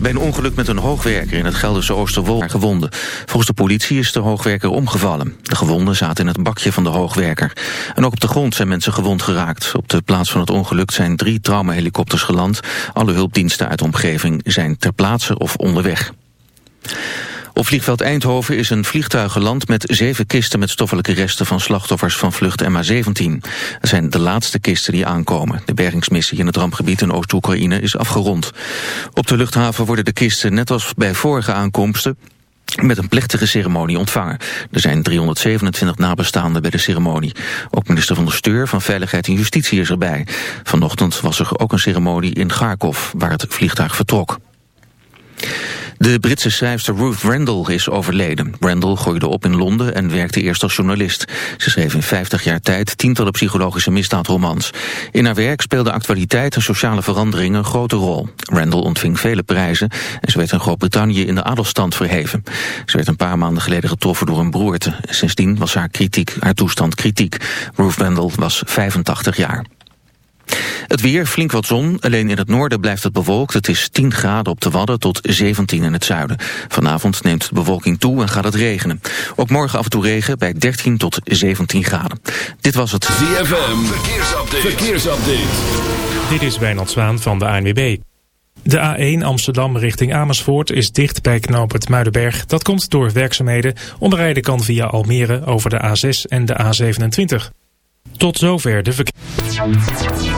Bij een ongeluk met een hoogwerker in het Gelderse Oosterwolde gewonden. Volgens de politie is de hoogwerker omgevallen. De gewonden zaten in het bakje van de hoogwerker. En ook op de grond zijn mensen gewond geraakt. Op de plaats van het ongeluk zijn drie traumahelikopters geland. Alle hulpdiensten uit de omgeving zijn ter plaatse of onderweg. Op vliegveld Eindhoven is een vliegtuig geland met zeven kisten met stoffelijke resten van slachtoffers van vlucht MH17. Het zijn de laatste kisten die aankomen. De bergingsmissie in het rampgebied in Oost-Oekraïne is afgerond. Op de luchthaven worden de kisten net als bij vorige aankomsten met een plechtige ceremonie ontvangen. Er zijn 327 nabestaanden bij de ceremonie. Ook minister van de Steur van Veiligheid en Justitie is erbij. Vanochtend was er ook een ceremonie in Kharkov, waar het vliegtuig vertrok. De Britse schrijfster Ruth Randall is overleden. Randall groeide op in Londen en werkte eerst als journalist. Ze schreef in 50 jaar tijd tientallen psychologische misdaadromans. In haar werk speelde actualiteit en sociale verandering een grote rol. Randall ontving vele prijzen en ze werd in Groot-Brittannië in de adelstand verheven. Ze werd een paar maanden geleden getroffen door een broerte. Sindsdien was haar, kritiek, haar toestand kritiek. Ruth Randall was 85 jaar. Het weer, flink wat zon. Alleen in het noorden blijft het bewolkt. Het is 10 graden op de Wadden tot 17 in het zuiden. Vanavond neemt de bewolking toe en gaat het regenen. Ook morgen af en toe regen bij 13 tot 17 graden. Dit was het ZFM. Verkeersupdate. Verkeersupdate. Dit is Wijnald Zwaan van de ANWB. De A1 Amsterdam richting Amersfoort is dicht bij knooppunt Muidenberg. Dat komt door werkzaamheden. Omrijden kan via Almere over de A6 en de A27. Tot zover de verkeer.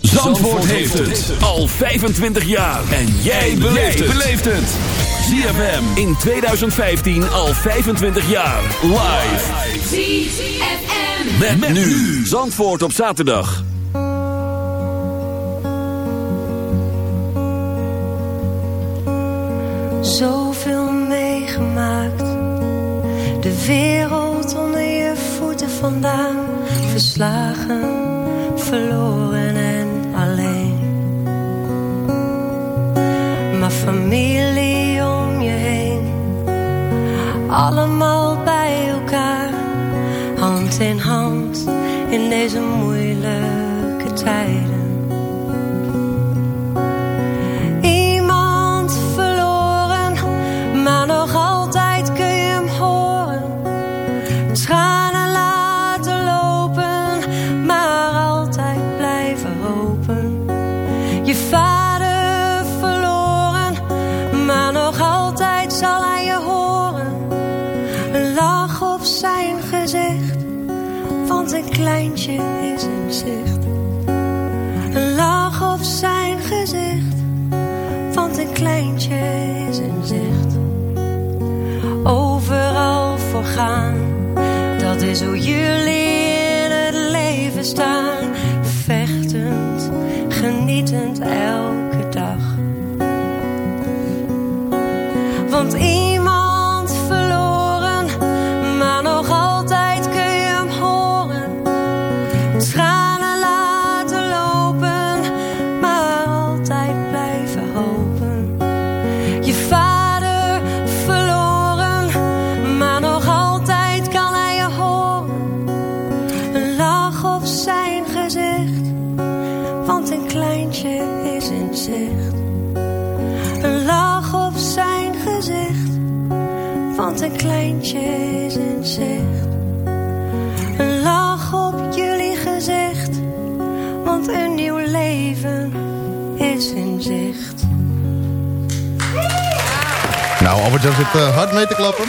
Zandvoort heeft het al 25 jaar. En jij beleeft het. ZFM in 2015 al 25 jaar. Live. ZFM. Met, nu. Zandvoort op zaterdag. Zoveel meegemaakt. De wereld onder je voeten vandaan. Verslagen, verloren Familie om je heen. Allemaal bij elkaar. Hand in hand in deze moeilijke tijden. Want Albert-Jan zit eh, hard mee te klappen.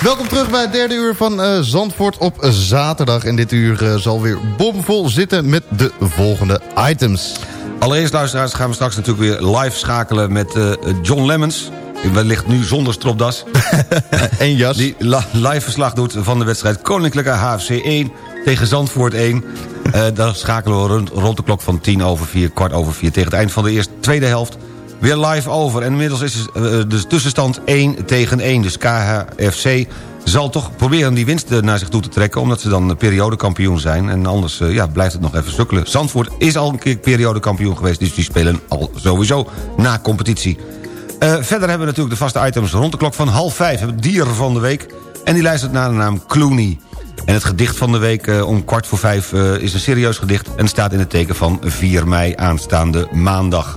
Welkom terug bij het derde uur van eh, Zandvoort op zaterdag. En dit uur eh, zal weer bomvol zitten met de volgende items. Allereerst, luisteraars, gaan we straks natuurlijk weer live schakelen met John Lemmens. Wellicht nu zonder stropdas. en jas. Die live verslag doet van de wedstrijd Koninklijke HFC 1 tegen Zandvoort 1. Eh dan schakelen we rond, rond de klok van 10 over 4, kwart over 4... tegen het eind van de eerste, tweede helft weer live over. En inmiddels is eh, de tussenstand 1 tegen 1. Dus KHFC zal toch proberen die winst eh, naar zich toe te trekken... omdat ze dan periodekampioen zijn. En anders eh, ja, blijft het nog even sukkelen. Zandvoort is al een keer periodekampioen geweest... dus die spelen al sowieso na competitie. Eh, verder hebben we natuurlijk de vaste items rond de klok van half vijf. We dier van de week. En die luistert naar de naam Clooney. En het gedicht van de week eh, om kwart voor vijf eh, is een serieus gedicht... en staat in het teken van 4 mei aanstaande maandag.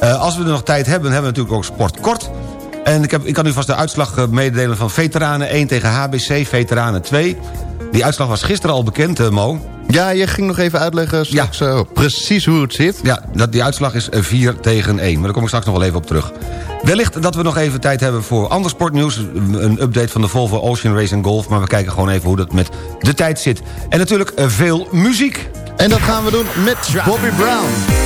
Eh, als we er nog tijd hebben, hebben we natuurlijk ook sport kort. En ik, heb, ik kan u vast de uitslag eh, mededelen van Veteranen 1 tegen HBC, Veteranen 2. Die uitslag was gisteren al bekend, eh, Mo. Ja, je ging nog even uitleggen straks eh, precies hoe het zit. Ja, dat, die uitslag is eh, 4 tegen 1. Maar daar kom ik straks nog wel even op terug. Wellicht dat we nog even tijd hebben voor ander sportnieuws. Een update van de Volvo Ocean Racing Golf. Maar we kijken gewoon even hoe dat met de tijd zit. En natuurlijk veel muziek. En dat gaan we doen met Bobby Brown.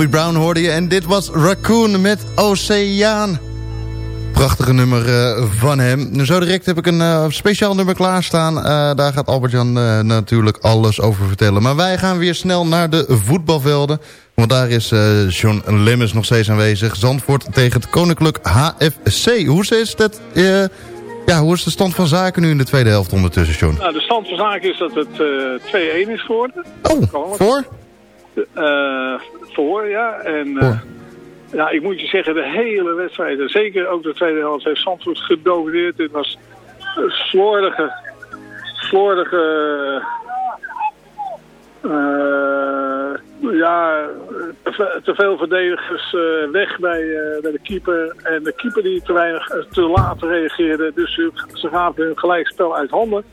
Bobby Brown hoorde je en dit was Raccoon met Oceaan. Prachtige nummer eh, van hem. Zo direct heb ik een eh, speciaal nummer klaarstaan. Eh, daar gaat Albert-Jan natuurlijk alles over vertellen. Maar wij gaan weer snel naar de voetbalvelden. Want daar is John Lemmens nog steeds aanwezig. Zandvoort tegen het Koninklijk HFC. Hoe is, het, ja, hoe is de stand van zaken nu in de tweede helft ondertussen, John? Nou, de stand van zaken is dat het eh 2-1 is geworden. Oh, voor? Eh, voor, ja. En eh, ja, ik moet je zeggen, de hele wedstrijd, en zeker ook de tweede helft, heeft Zandvoort gedomineerd. Het was een slordige, slordige, eh, ja, te, ve- te veel verdedigers eh, weg bij, bij de keeper. En de keeper die te weinig, te laat reageerde. Dus ze, ze gaven hun gelijkspel uit handen.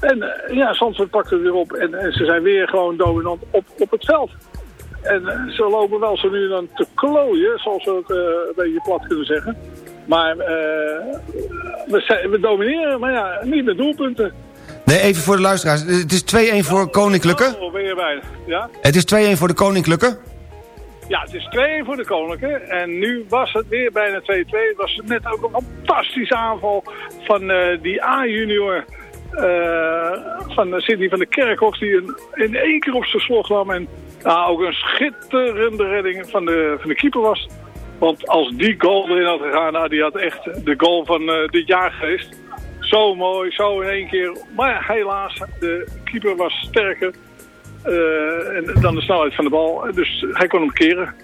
En ja, Zandvoort pakte het weer op en, en ze zijn weer gewoon dominant op, op het veld. En eh, ze lopen wel zo nu dan te klooien, zoals we het eh, een beetje plat kunnen zeggen. Maar eh, we, zijn, we domineren, maar ja, niet met doelpunten. Nee, even voor de luisteraars. Het is 2-1 voor Koninklijke. Oh, ben je bijna. Ja? Het is 2-1 voor de Koninklijke. ja, het is 2 voor de Koninklijke. En nu was het weer bijna 2-2. Het was net ook een fantastische aanval van eh, die A-junior... eh, van Sidney van der Kerkhoff die een, in één keer op zijn slag nam. En ja, ook een schitterende redding van de, van de keeper was. Want als die goal erin had gegaan, nou, die had echt de goal van eh, dit jaar geweest. Zo mooi, zo in één keer. Maar helaas, de keeper was sterker eh, en dan de snelheid van de bal. Dus hij kon hem keren.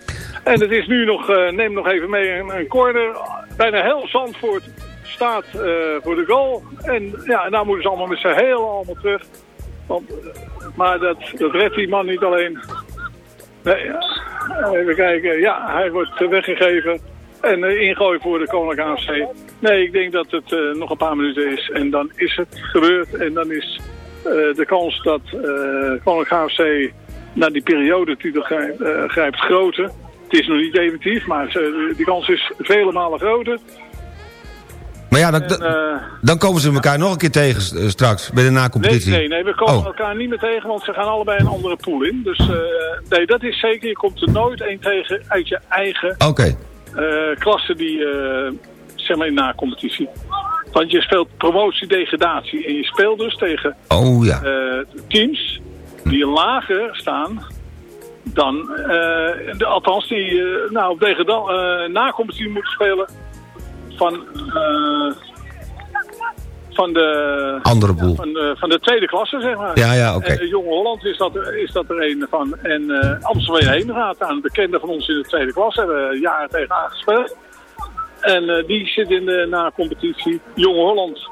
En het is nu nog, eh, neem nog even mee, een, een corner. Bijna heel Zandvoort staat voor de goal. En ja, en nou moeten ze allemaal met z'n heel allemaal terug. Want, maar dat, dat redt die man niet alleen. Nee, even kijken. Ja, hij wordt weggegeven. En eh, ingooien voor de Koninklijke AFC. Nee, ik denk dat het eh, nog een paar minuten is. En dan is het gebeurd. En dan is eh, de kans dat Koninklijke AFC naar die periode titel grijpt, grijpt groter. Het is nog niet definitief, maar die kans is vele malen groter. Maar ja, dan, En, dan- eh, dan komen ze elkaar nog een keer tegen eh, straks, bij de Nee, na-competitie. nee, nee, we komen Oh. elkaar niet meer tegen, want ze gaan allebei een andere pool in. Dus eh, nee, dat is zeker. Je komt er nooit één tegen uit je eigen klasse die, zeg maar in na-competitie. Want je speelt promotie-degradatie en je speelt dus tegen Oh ja. teams die lager staan dan, de, althans die eh, nou, op na-competitie moeten spelen van, eh, van de Andere boel. van, de, van de tweede klasse, zeg maar. Ja, ja, oké. En eh, Jonge Holland is dat, is dat er een van. En eh Amstelveen heen gaat aan bekende van ons in de tweede klasse. Hebben we jaren tegen aangespeeld. En die zit in de na-competitie. Jonge Holland,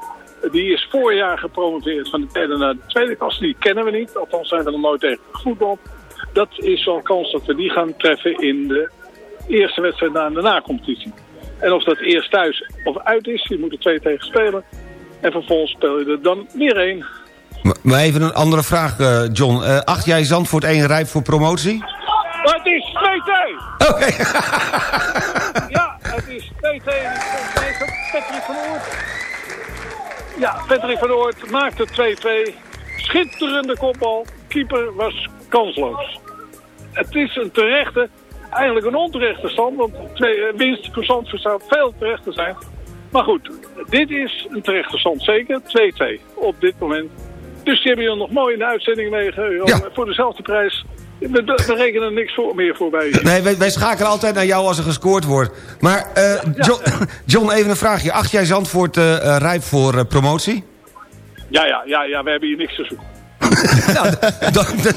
die is voorjaar gepromoveerd van de derde naar de tweede klasse. Die kennen we niet, althans zijn we nog nooit tegen voetbal. Dat is wel kans dat we die gaan treffen in de eerste wedstrijd na de na-competitie. En of dat eerst thuis of uit is, die moeten twee tegen spelen. En vervolgens speel je er dan weer één. Maar- even een andere vraag, eh, John. Eh, acht jij Zandvoort 1 rijp voor promotie? Maar het is 2-2! Oké. Ja, het is 2-2. en het is Patrick van Oort. Ja, Patrick van Oort maakte 2-2. Schitterende kopbal. Keeper was kansloos. Het is een terechte, eigenlijk een onterechte stand. Want twee, eh, winst voor Zandvoort zou veel terecht te zijn. Maar goed, dit is een terechte stand. Zeker 2-2 op dit moment. Dus die hebben jullie nog mooi in de uitzending meegegeven. Voor dezelfde prijs. We, we rekenen niks voor, meer voor bij. Nee, wij, wij schakelen altijd naar jou als er gescoord wordt. Maar eh, John, John, even een vraagje. Acht jij Zandvoort eh, eh, rijp voor eh, promotie? Ja, ja, ja, ja, we hebben hier niks te zoeken.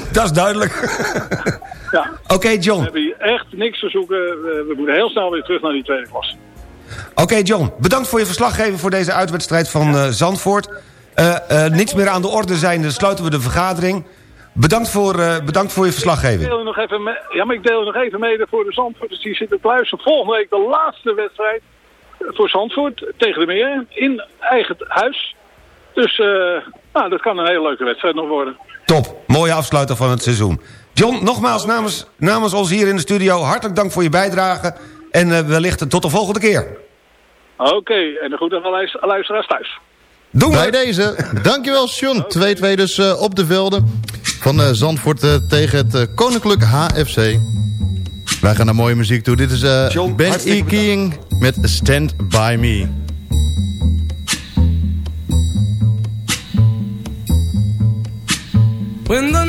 dat is duidelijk. Ja. Oké, John. We hebben hier echt niks te zoeken. We, moeten heel snel weer terug naar die tweede klas. Oké, John. Bedankt voor je verslaggeven voor deze uitwedstrijd van eh, Zandvoort. Eh, niks meer aan de orde zijn, dan sluiten we de vergadering. Bedankt voor, bedankt voor je Ik verslaggeving. deel u nog even mee, ja, maar ik deel nog even mee voor de Zandvoorters die zitten te luisteren. Volgende week de laatste wedstrijd voor Zandvoort tegen de Meer in eigen huis. Dus eh, nou, dat kan een hele leuke wedstrijd nog worden. Top, mooie afsluiter van het seizoen. John, nogmaals namens, namens ons hier in de studio... hartelijk dank voor je bijdrage. En eh, wellicht tot de volgende keer. Oké, en de groeten aan de luister- luisteraars thuis. Doen Bij deze. Dankjewel, Sean. 2-2 dus eh, op de velden van eh, Zandvoort tegen het Koninklijk HFC. Wij gaan naar mooie muziek toe. Dit is eh, John, Ben E. King met Stand By Me. When the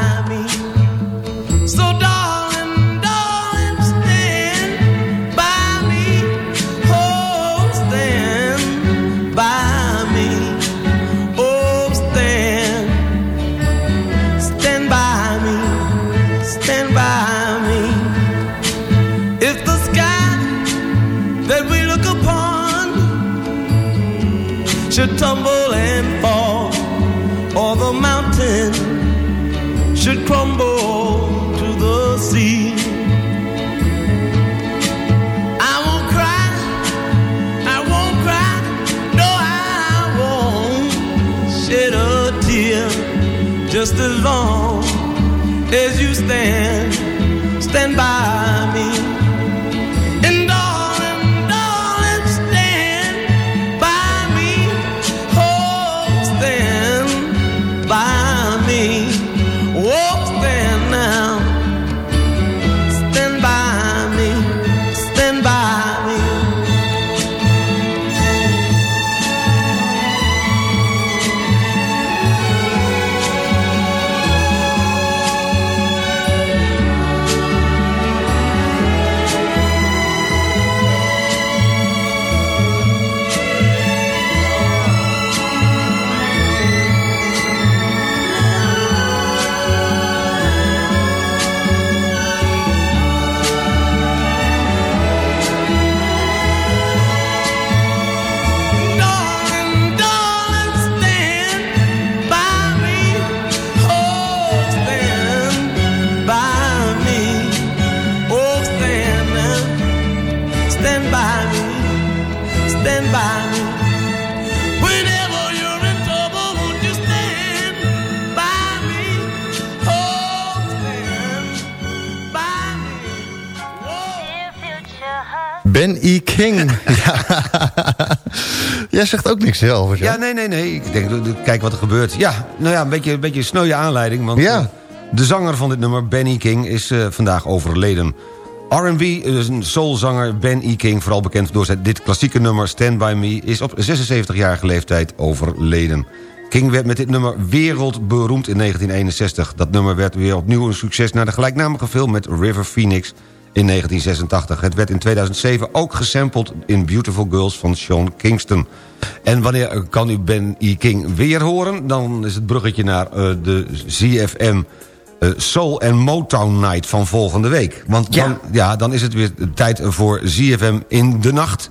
as you stand, stand by Jij zegt ook niks zelf. Ja, nee, nee, nee. Ik denk, kijk wat er gebeurt. Ja, nou ja, een beetje, een beetje een sneuwe aanleiding. Want Ja. eh, de zanger van dit nummer, Benny King, is eh, vandaag overleden. R&B, dus een soulzanger Ben E. King, vooral bekend door zijn, dit klassieke nummer Stand By Me... is op 76-jarige leeftijd overleden. King werd met dit nummer wereldberoemd in 1961. Dat nummer werd weer opnieuw een succes na de gelijknamige film met River Phoenix in 1986. Het werd in 2007 ook gesampled in Beautiful Girls van Sean Kingston. En wanneer kan u Ben E. King weer horen? Dan is het bruggetje naar eh, de ZFM eh, Soul and Motown Night van volgende week. Want dan, ja. dan is het weer tijd voor ZFM in de nacht.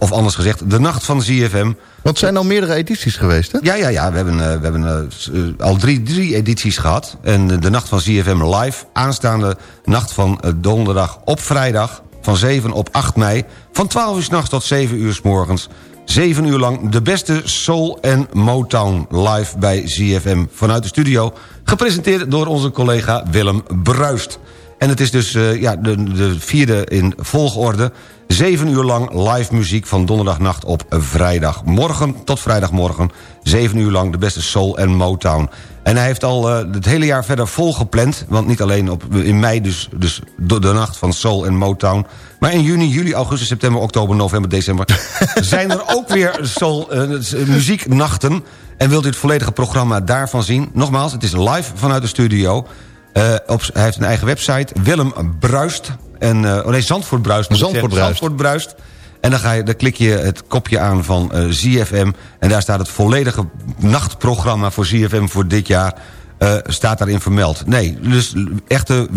Of anders gezegd, de nacht van ZFM. Want het zijn al meerdere edities geweest, hè? Ja, ja, ja. We hebben, eh, we hebben eh, eh, al drie, drie edities gehad. En de nacht van ZFM live. Aanstaande nacht van donderdag op vrijdag. Van 7 op 8 mei. Van 12 uur s'nachts tot 7 uur s morgens. 7 uur lang de beste soul en Motown live bij ZFM. Vanuit de studio. Gepresenteerd door onze collega Willem Bruist. En het is dus eh, ja, de, de vierde in volgorde. Zeven uur lang live muziek van donderdagnacht op vrijdagmorgen tot vrijdagmorgen. Zeven uur lang de beste soul en Motown. En hij heeft al eh, het hele jaar verder vol gepland. Want niet alleen op, in mei dus, dus de, de nacht van soul en Motown. Maar in juni, juli, augustus, september, oktober, november, december... zijn er ook weer soul, eh, muzieknachten. En wilt u het volledige programma daarvan zien? Nogmaals, het is live vanuit de studio... Eh, op, hij heeft een eigen website, Willem Bruist. En, oh nee, Zandvoort Bruist. Zandvoort. Bruist. Zandvoort Bruist. En dan, ga je, dan klik je het kopje aan van eh, ZFM. En daar staat het volledige nachtprogramma voor ZFM voor dit jaar... eh, staat daarin vermeld. Nee, dus echte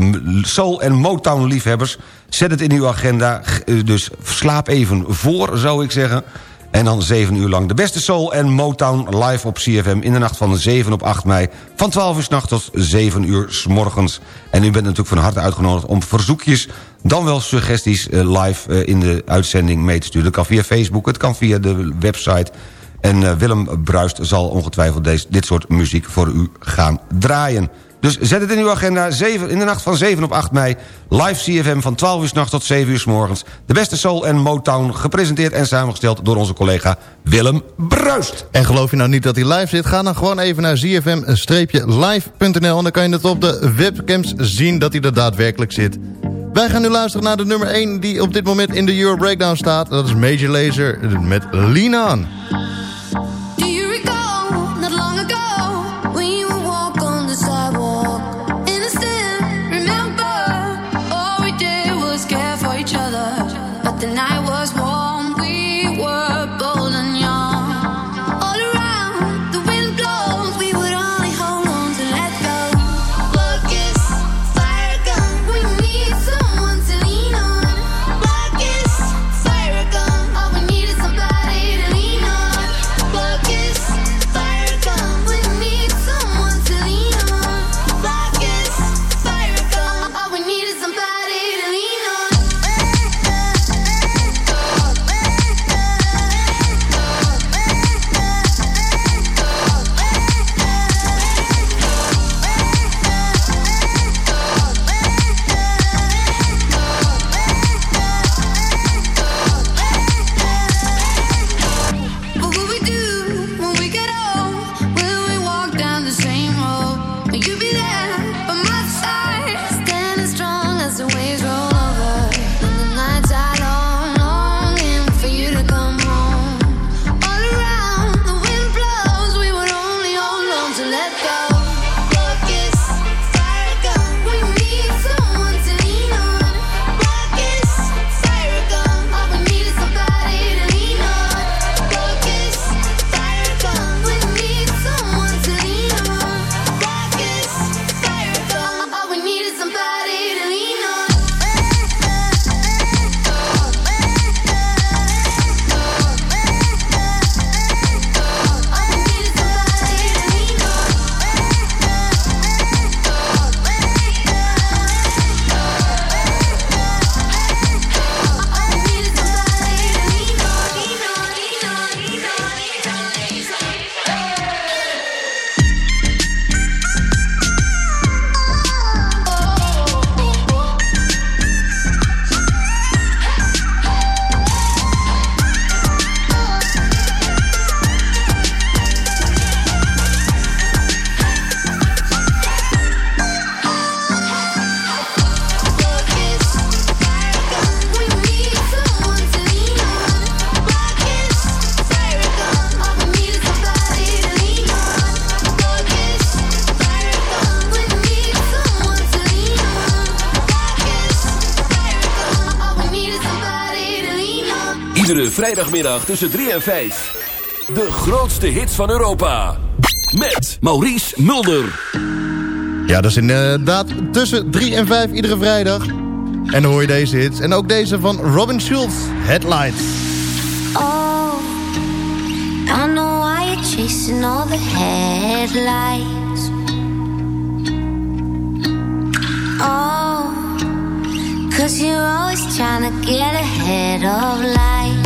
soul- en Motown-liefhebbers... zet het in uw agenda. Dus slaap even voor, zou ik zeggen... En dan 7 uur lang de beste soul en Motown live op CFM... in de nacht van 7 op 8 mei. Van 12 uur 's nachts tot 7 uur s morgens. En u bent natuurlijk van harte uitgenodigd om verzoekjes... dan wel suggesties eh, live eh, in de uitzending mee te sturen. Dat kan via Facebook, het kan via de website... En eh, Willem Bruist zal ongetwijfeld deze, dit soort muziek voor u gaan draaien. Dus zet het in uw agenda. 7, in de nacht van 7 op 8 mei. Live CFM van 12 uur 's nachts tot 7 uur 's morgens. De beste soul en Motown. Gepresenteerd en samengesteld door onze collega Willem Bruist. En geloof je nou niet dat hij live zit? Ga dan gewoon even naar zfm-live.nl... en dan kan je het op de webcams zien dat hij er daadwerkelijk zit. Wij gaan nu luisteren naar de nummer 1 die op dit moment in de Euro Breakdown staat. Dat is Major Lazer met Lean. Iedere vrijdagmiddag tussen 3 en 5. De grootste hits van Europa. Met Maurice Mulder. Ja, dat is inderdaad tussen 3 en 5 iedere vrijdag. En dan hoor je deze hits. En ook deze van Robin Schulz, Headlights. Oh, I know why you're chasing all the headlights. Oh, cause you're always trying to get ahead of life.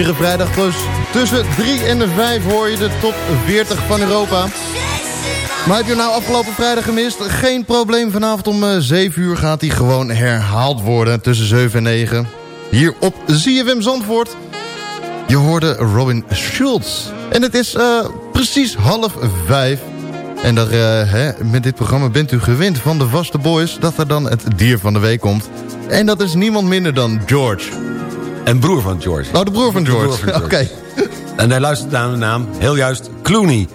Iedere vrijdag tussen 3 en de 5 hoor je de top 40 van Europa. Maar heb je nou afgelopen vrijdag gemist? Geen probleem, vanavond om eh, 7 uur gaat die gewoon herhaald worden. Tussen 7 en 9. Hier op ZFM Zandvoort. Je hoorde Robin Schulz. En het is eh, precies half 5. En daar, eh, hè, met dit programma bent u gewend van de vaste boys... dat er dan het dier van de week komt. En dat is niemand minder dan George. En broer van George. Oh, de broer van De George. broer van George. Oké. En hij luistert naar de naam, heel juist, Clooney.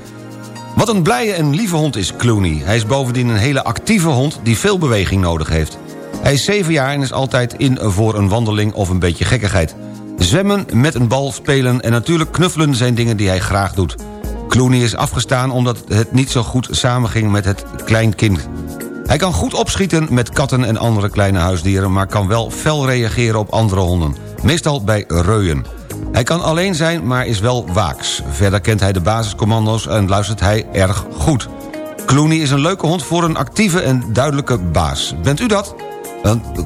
Wat een blije en lieve hond is Clooney. Hij is bovendien een hele actieve hond die veel beweging nodig heeft. Hij is 7 jaar en is altijd in voor een wandeling of een beetje gekkigheid. Zwemmen, met een bal spelen en natuurlijk knuffelen zijn dingen die hij graag doet. Clooney is afgestaan omdat het niet zo goed samenging met het kleinkind. Hij kan goed opschieten met katten en andere kleine huisdieren... maar kan wel fel reageren op andere honden. Meestal bij reuien. Hij kan alleen zijn, maar is wel waaks. Verder kent hij de basiscommando's en luistert hij erg goed. Clooney is een leuke hond voor een actieve en duidelijke baas. Bent u dat?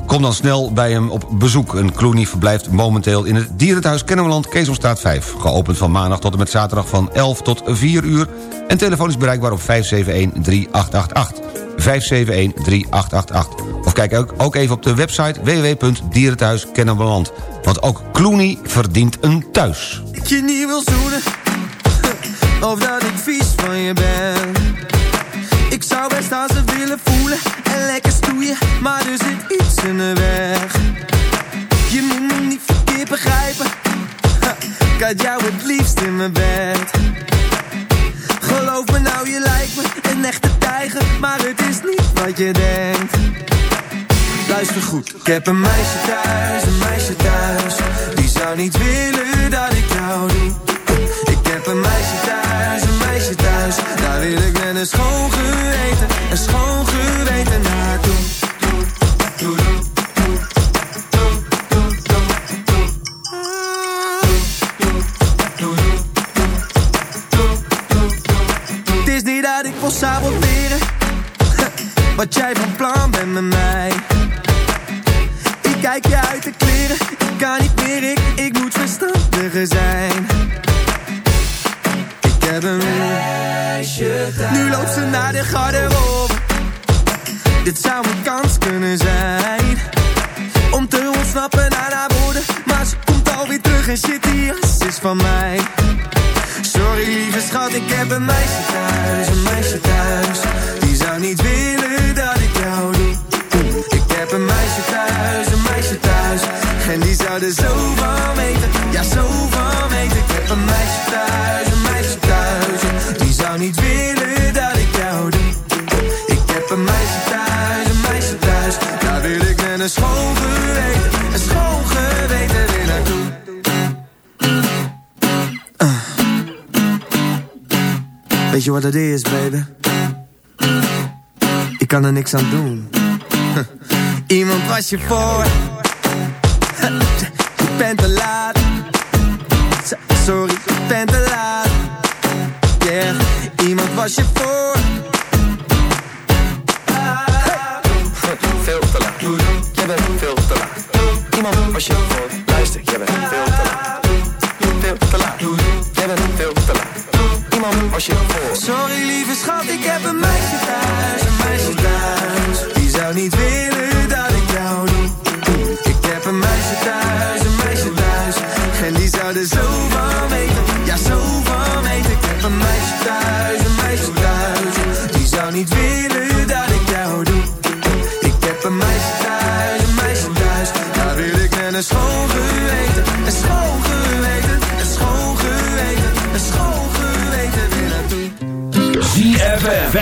Kom dan snel bij hem op bezoek. En Clooney verblijft momenteel in het Dierenthuis Kennemerland, Keesomstraat 5. Geopend van maandag tot en met zaterdag van 11 tot 4 uur. En telefoon is bereikbaar op 571-3888. 571-3888. Of kijk ook, ook even op de website www.dierenthuiskennemerland. Want ook Clooney verdient een thuis. Ik je niet wil zoenen Of dat ik vies van je ben zou best als ze willen voelen en lekker stoeien, maar er zit iets in de weg. Je moet me niet verkeerd begrijpen. Ik had jou het liefst in mijn bed. Geloof me nou, je lijkt me een echte tijger, maar het is niet wat je denkt. Luister goed, ik heb een meisje thuis, een meisje thuis. Die zou niet willen dat ik jou doe. Ik heb een meisje thuis, Daar wil ik met een schoon geweten, een schoon geweten naartoe. Dat ik wil saboteren Wat jij van plan bent met mij. Ik kijk je uit de kleren Ik kan niet meer, ik, ik moet verstandiger zijn Ik heb een meisje Nu loopt ze naar de garderobe Dit zou een kans kunnen zijn Om te ontsnappen aan haar woorden. Maar ze komt alweer terug en shit die jas is van mij. Sorry lieve schat, ik heb een meisje thuis, een meisje thuis. Die zou niet willen dat ik jou doe Ik heb een meisje thuis, een meisje thuis. En die zou er zo van weten, ja zo van weten. Ik heb een meisje thuis, niet willen dat ik jou doe Ik heb een meisje thuis, een meisje thuis Daar wil ik met een schoon geweten, een schoon geweten weer naartoe Weet je wat het is, baby? Ik kan er niks aan doen. Iemand was je voor. Je bent te laat. Sorry, je bent te laat. Yeah, iemand was je voor. Veel te laat. Jij bent veel te laat. Iemand was je voor. Luister, jij bent veel te laat. Veel te laat. Jij bent veel te laat. Iemand was je voor. Sorry, lieve schat, ik heb een meisje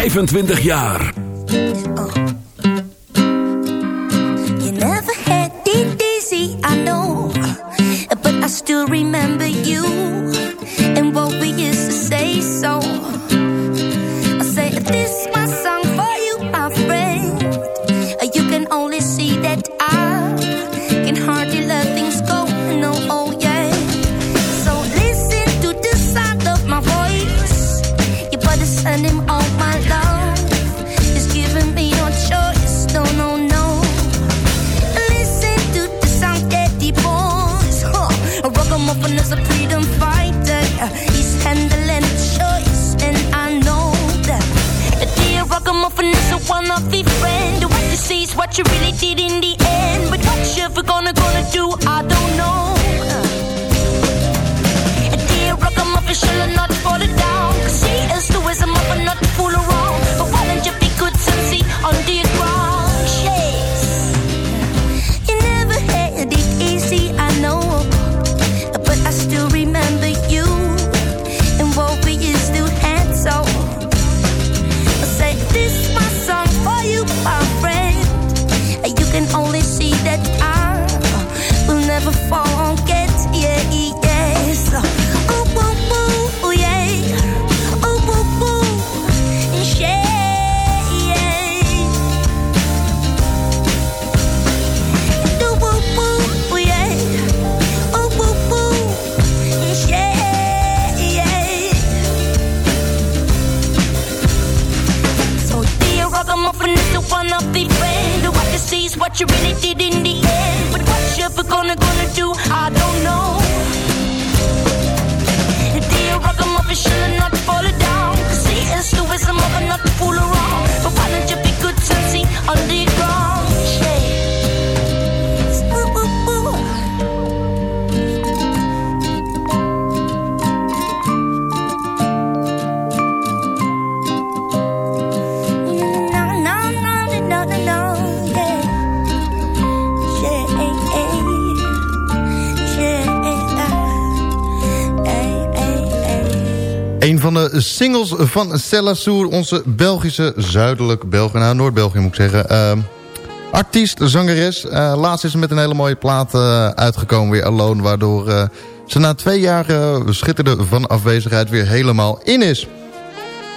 25 jaar. Singles van Cella Soer, onze Belgische, zuidelijk België, nou Noord-België moet ik zeggen. Ehm, artiest, zangeres. Eh, laatst is ze met een hele mooie plaat eh, uitgekomen, weer Alone, waardoor eh, ze na twee jaar schitterde van afwezigheid weer helemaal in is.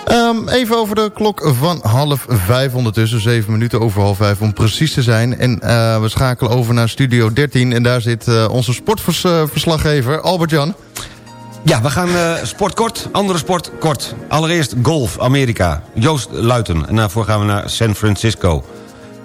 Ehm, even over de klok van half vijf ondertussen. Zeven minuten over half vijf om precies te zijn. En we schakelen over naar Studio 13. En daar zit onze sportverslaggever Albert-Jan. Ja, we gaan uh, sport kort, andere sport kort. Allereerst golf, Amerika. Joost Luiten. En daarvoor gaan we naar San Francisco.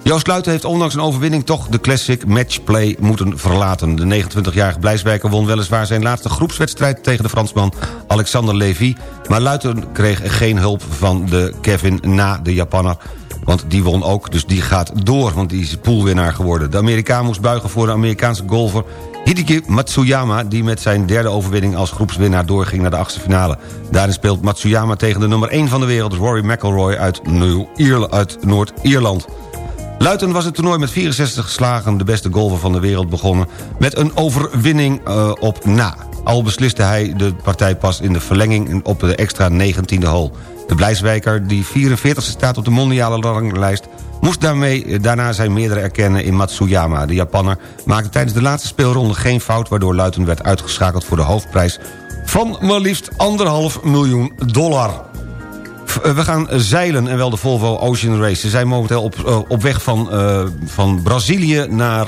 Joost Luiten heeft ondanks een overwinning toch de Classic Matchplay moeten verlaten. De 29-jarige Blijswijker won weliswaar zijn laatste groepswedstrijd... tegen de Fransman Alexander Levy. Maar Luiten kreeg geen hulp van de Kevin na de Japanner. Want die won ook, dus die gaat door, want die is poolwinnaar geworden. De Amerikaan moest buigen voor de Amerikaanse golfer Hideki Matsuyama... die met zijn derde overwinning als groepswinnaar doorging naar de achtste finale. Daarin speelt Matsuyama tegen de nummer 1 van de wereld... Rory McIlroy uit, Noord-Ierland. Luiten was het toernooi met 64 slagen de beste golfer van de wereld begonnen... met een overwinning uh, op na. Al besliste hij de partij pas in de verlenging op de extra 19e hole. De Blijswijker, die 44e staat op de mondiale ranglijst... moest daarmee, daarna zijn meerdere erkennen in Matsuyama. De Japanner maakte tijdens de laatste speelronde geen fout... waardoor Luiten werd uitgeschakeld voor de hoofdprijs... van maar liefst anderhalf miljoen dollar. We gaan zeilen en wel de Volvo Ocean Race. Ze zijn momenteel op, op weg van, van Brazilië naar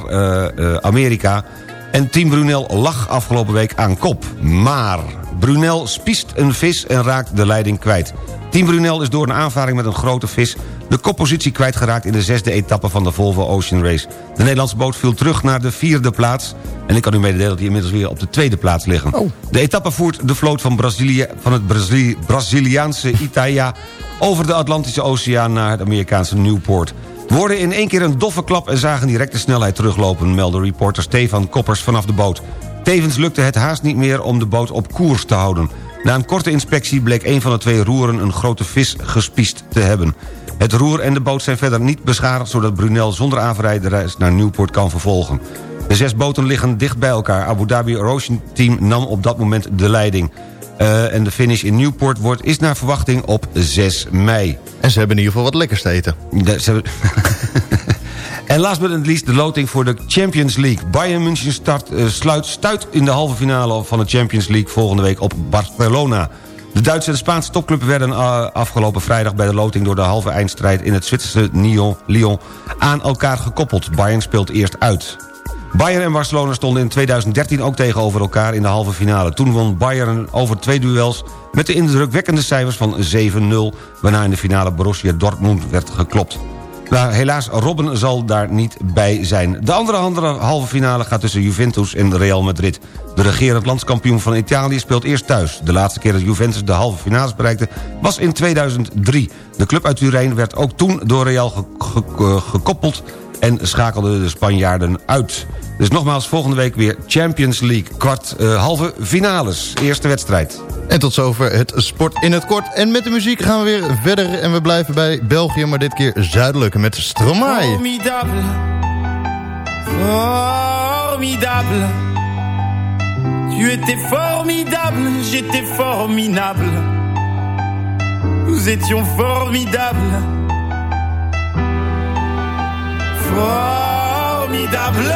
Amerika. En Team Brunel lag afgelopen week aan kop. Maar Brunel spiest een vis en raakt de leiding kwijt. Team Brunel is door een aanvaring met een grote vis... de koppositie kwijtgeraakt in de zesde etappe van de Volvo Ocean Race. De Nederlandse boot viel terug naar de vierde plaats... en ik kan u mededelen dat die inmiddels weer op de tweede plaats liggen. Oh. De etappe voert de vloot van, Brazilië, van het Brazili Braziliaanse Italia... over de Atlantische Oceaan naar het Amerikaanse Newport. We hoorden in één keer een doffe klap en zagen direct de snelheid teruglopen... meldde reporter Stefan Koppers vanaf de boot. Tevens lukte het haast niet meer om de boot op koers te houden. Na een korte inspectie bleek een van de twee roeren een grote vis gespiest te hebben. Het roer en de boot zijn verder niet beschadigd... zodat Brunel zonder aanrijd de reis naar Newport kan vervolgen. De zes boten liggen dicht bij elkaar. Abu Dhabi Ocean Team nam op dat moment de leiding. Uh, en de finish in Newport wordt, is naar verwachting op 6 mei. En ze hebben in ieder geval wat lekkers te eten. De, ze En last but not least de loting voor de Champions League. Bayern München start, uh, sluit, stuit in de halve finale van de Champions League... volgende week op Barcelona. De Duitse en de Spaanse topclub werden uh, afgelopen vrijdag... bij de loting door de halve eindstrijd in het Zwitserse Lyon, Lyon aan elkaar gekoppeld. Bayern speelt eerst uit. Bayern en Barcelona stonden in 2013 ook tegenover elkaar in de halve finale. Toen won Bayern over twee duels met de indrukwekkende cijfers van 7-0... waarna in de finale Borussia Dortmund werd geklopt. Maar helaas, Robben zal daar niet bij zijn. De andere, halve finale gaat tussen Juventus en Real Madrid. De regerend landskampioen van Italië speelt eerst thuis. De laatste keer dat Juventus de halve finales bereikte was in 2003. De club uit Turijn werd ook toen door Real ge ge gekoppeld en schakelde de Spanjaarden uit. Dus nogmaals, volgende week weer Champions League. Kwart, uh, halve finales, eerste wedstrijd. En tot zover het sport in het kort. En met de muziek gaan we weer verder en we blijven bij België... maar dit keer zuidelijk met Stromae. Formidable. Formidable. Tu étais formidable, j'étais formidable. Nous étions formidables. Formidable.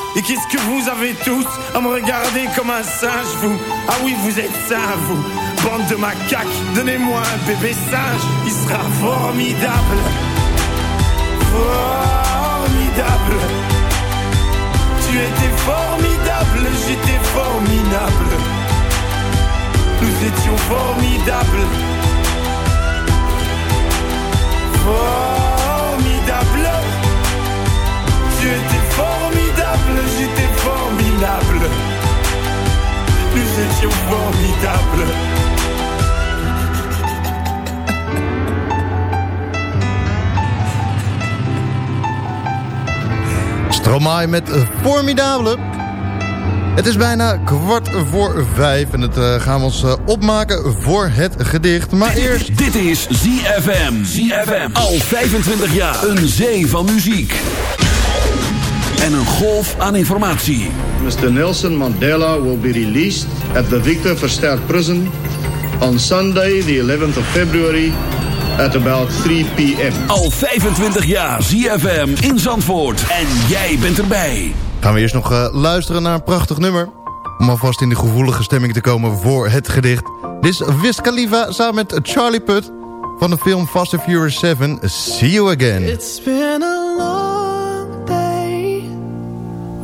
Et qu'est-ce que vous avez tous à me regarder comme un singe, vous? Ah oui, vous êtes sains, vous. Bande de macaques, donnez-moi un bébé singe. Il sera formidable. Formidable. Nous étions formidables. Stromae met Formidable. Het is bijna kwart voor vijf en het eh, gaan we ons eh, opmaken voor het gedicht. Maar eerst... Dit is ZFM. ZFM. Al 25 jaar. Een zee van muziek. En een golf aan informatie. Mr. Nelson Mandela will be released at the Victor Verster Prison on Sunday, the 11th of February, at about 3 p.m. Al 25 jaar ZFM in Zandvoort. En jij bent erbij. Gaan we eerst nog eh, luisteren naar een prachtig nummer. Om alvast in de gevoelige stemming te komen voor het gedicht. Dit is Wiz Khalifa samen met Charlie Putt van de film Fast and Furious 7. See you again. It's been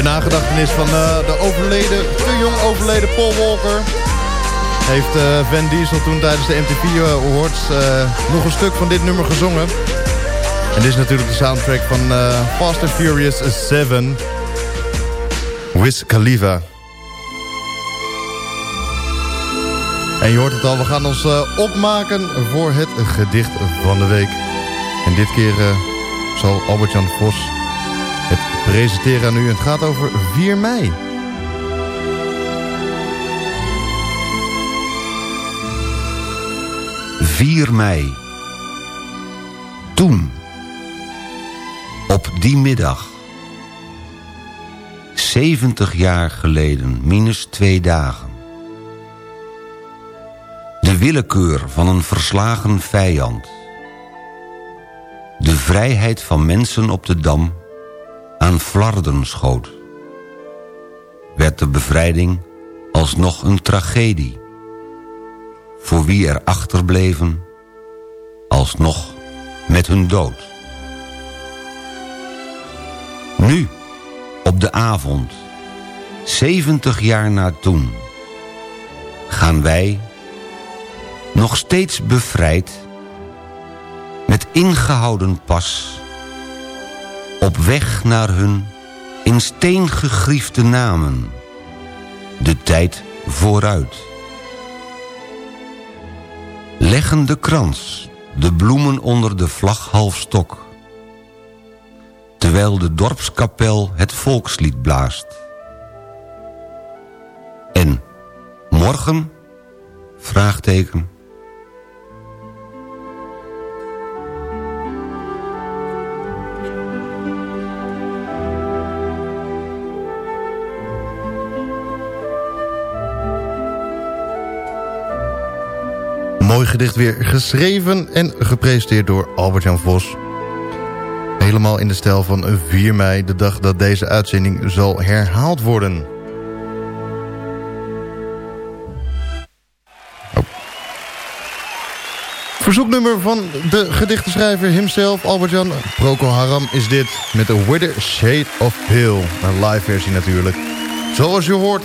Ter nagedachtenis van eh, de overleden, te jong overleden Paul Walker... heeft eh, Van Diesel toen tijdens de MTV Awards eh, nog een stuk van dit nummer gezongen. En dit is natuurlijk de soundtrack van Fast and Furious 7, Wiz Khalifa. En je hoort het al, we gaan ons opmaken voor het gedicht van de week. En dit keer zal Albert-Jan Vos presenteren aan u. Het gaat over 4 mei. ...4 mei. Toen. Op die middag. 70 jaar geleden, minus twee dagen. De willekeur van een verslagen vijand. De vrijheid van mensen op de Dam aan flarden schoot. Werd de bevrijding alsnog een tragedie. Voor wie er achterbleven, alsnog met hun dood. Nu, op de avond, 70 jaar na toen... gaan wij, nog steeds bevrijd... met ingehouden pas op weg naar hun in steen gegriefde namen. De tijd vooruit. Leggen de krans, de bloemen onder de vlag half stok. Terwijl de dorpskapel het volkslied blaast. En morgen? Vraagteken. Mooi gedicht weer geschreven en gepresenteerd door Albert-Jan Vos. Helemaal in de stijl van 4 mei, de dag dat deze uitzending zal herhaald worden. Oh. Verzoeknummer van de gedichtenschrijver himself, Albert-Jan Procol Haram, is dit met de Wither Shade of Pale. Een live versie natuurlijk. Zoals je hoort...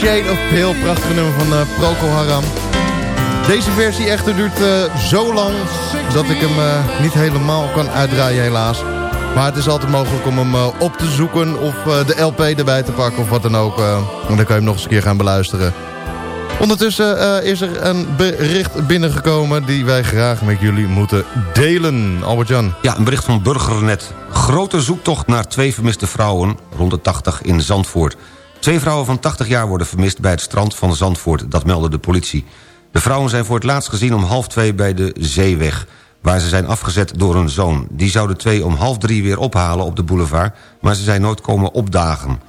Shade of Pale, prachtige nummer van uh, Procol Haram. Deze versie echter duurt eh, zo lang dat ik hem eh, niet helemaal kan uitdraaien helaas. Maar het is altijd mogelijk om hem op te zoeken of de LP erbij te pakken of wat dan ook. dan kan je hem nog eens een keer gaan beluisteren. Ondertussen is er een bericht binnengekomen die wij graag met jullie moeten delen. Albert-Jan. Ja, een bericht van Burgernet. Grote zoektocht naar twee vermiste vrouwen, rond de 80 in Zandvoort. Twee vrouwen van 80 jaar worden vermist bij het strand van Zandvoort, dat meldde de politie. De vrouwen zijn voor het laatst gezien om half twee bij de Zeeweg... waar ze zijn afgezet door hun zoon. Die zou de twee om half drie weer ophalen op de boulevard... maar ze zijn nooit komen opdagen.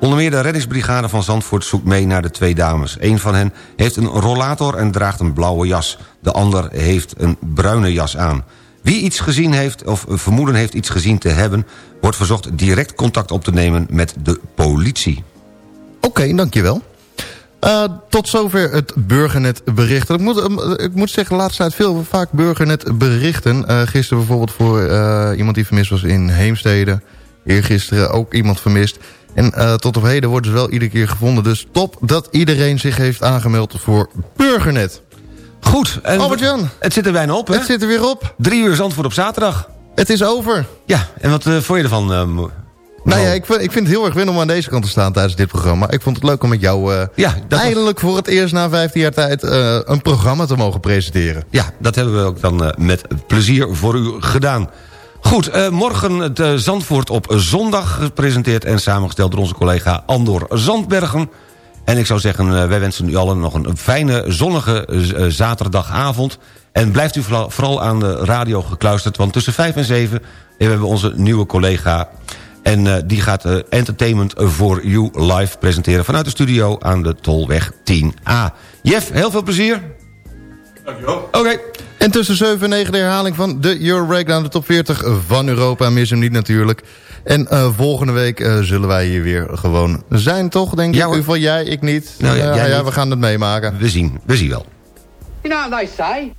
Onder meer de reddingsbrigade van Zandvoort zoekt mee naar de twee dames. Een van hen heeft een rollator en draagt een blauwe jas. De ander heeft een bruine jas aan. Wie iets gezien heeft of vermoeden heeft iets gezien te hebben... wordt verzocht direct contact op te nemen met de politie. Oké, dankjewel. Uh, tot zover het Burgernet bericht. Ik moet, uh, ik moet zeggen, de laatste tijd veel vaak Burgernet berichten. Uh, gisteren bijvoorbeeld voor iemand die vermist was in Heemstede. Eergisteren ook iemand vermist. En tot op heden worden ze wel iedere keer gevonden. Dus top dat iedereen zich heeft aangemeld voor Burgernet. Goed. En Albert-Jan. Het zit er bijna op, hè? Het zit er weer op. Drie uur Zandvoort op zaterdag. Het is over. Ja, en wat vond je ervan... Nou ja, ik vind, ik vind het heel erg win om aan deze kant te staan tijdens dit programma. Ik vond het leuk om met jou uh, ja, eindelijk voor het eerst na 15 jaar tijd uh, een programma te mogen presenteren. Ja, dat hebben we ook dan uh, met plezier voor u gedaan. Goed, morgen het Zandvoort op zondag gepresenteerd en samengesteld door onze collega Andor Zandbergen. En ik zou zeggen, wij wensen u allen nog een fijne zonnige zaterdagavond. En blijft u vooral, vooral aan de radio gekluisterd, want tussen 5 en 7 hebben we onze nieuwe collega... En uh, die gaat uh, Entertainment for You live presenteren... vanuit de studio aan de Tolweg 10A. Jeff, heel veel plezier. Dankjewel. Oké. Okay. En tussen 7 en 9 de herhaling van de Euro Breakdown... de top 40 van Europa. Mis hem niet natuurlijk. En uh, volgende week zullen wij hier weer gewoon zijn, toch? Denk ja, ik. In ieder geval jij, ik niet. Nou, ja, ja, niet. we gaan het meemaken. We zien, we zien wel. You know what they say?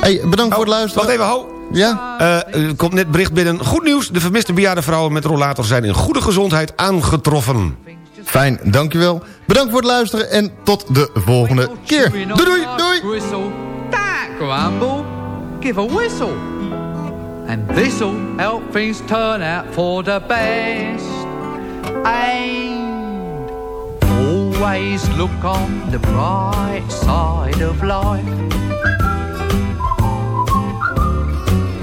Hey, bedankt oh, voor het luisteren. Wacht even, ho. Ja? Uh, er komt net bericht binnen. Goed nieuws, de vermiste bejaarde vrouwen met rollator zijn in goede gezondheid aangetroffen. Fijn, dankjewel. Bedankt voor het luisteren en tot de volgende keer. Doei doei, doei. That grumble, give a whistle. And this'll help things turn out for the best. And always look on the bright side of life.